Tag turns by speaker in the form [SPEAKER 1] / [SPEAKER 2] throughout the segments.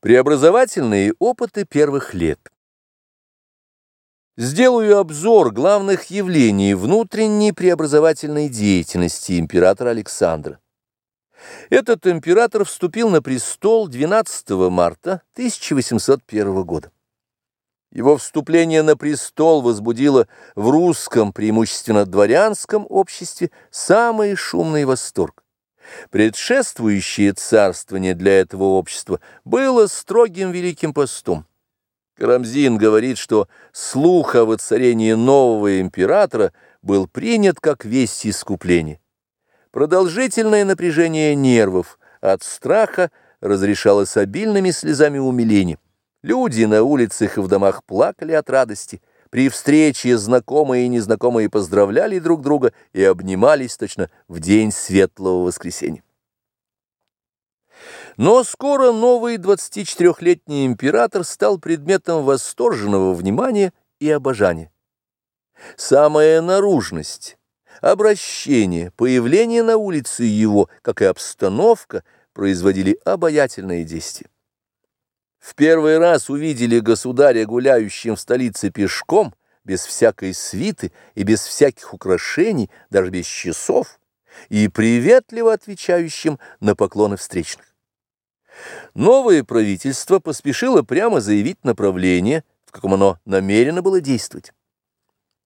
[SPEAKER 1] Преобразовательные опыты первых лет. Сделаю обзор главных явлений внутренней преобразовательной деятельности императора Александра. Этот император вступил на престол 12 марта 1801 года. Его вступление на престол возбудило в русском, преимущественно дворянском обществе, самый шумный восторг. Предшествующее царствование для этого общества было строгим великим постом. Карамзин говорит, что слух о воцарении нового императора был принят как весть искупления. Продолжительное напряжение нервов от страха разрешалось обильными слезами умиления. Люди на улицах и в домах плакали от радости – при встрече знакомые и незнакомые поздравляли друг друга и обнимались точно в день светлого воскресенья. Но скоро новый 24-летний император стал предметом восторженного внимания и обожания. Самая наружность, обращение, появление на улице его, как и обстановка, производили обаятельное действие в первый раз увидели государя гуляющим в столице пешком, без всякой свиты и без всяких украшений, даже без часов, и приветливо отвечающим на поклоны встречных. Новое правительство поспешило прямо заявить направление, в каком оно намерено было действовать.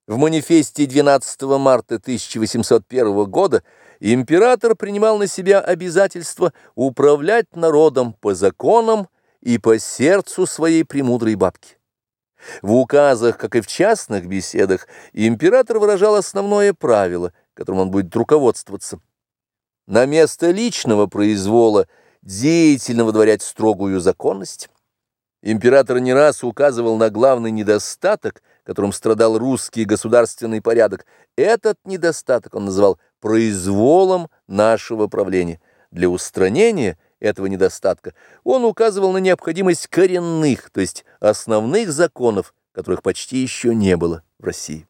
[SPEAKER 1] В манифесте 12 марта 1801 года император принимал на себя обязательство управлять народом по законам и по сердцу своей премудрой бабки. В указах, как и в частных беседах, император выражал основное правило, которым он будет руководствоваться. На место личного произвола деятельно выдворять строгую законность. Император не раз указывал на главный недостаток, которым страдал русский государственный порядок. Этот недостаток он называл произволом нашего правления. Для устранения – этого недостатка, он указывал на необходимость коренных, то есть основных законов, которых почти еще не было в России.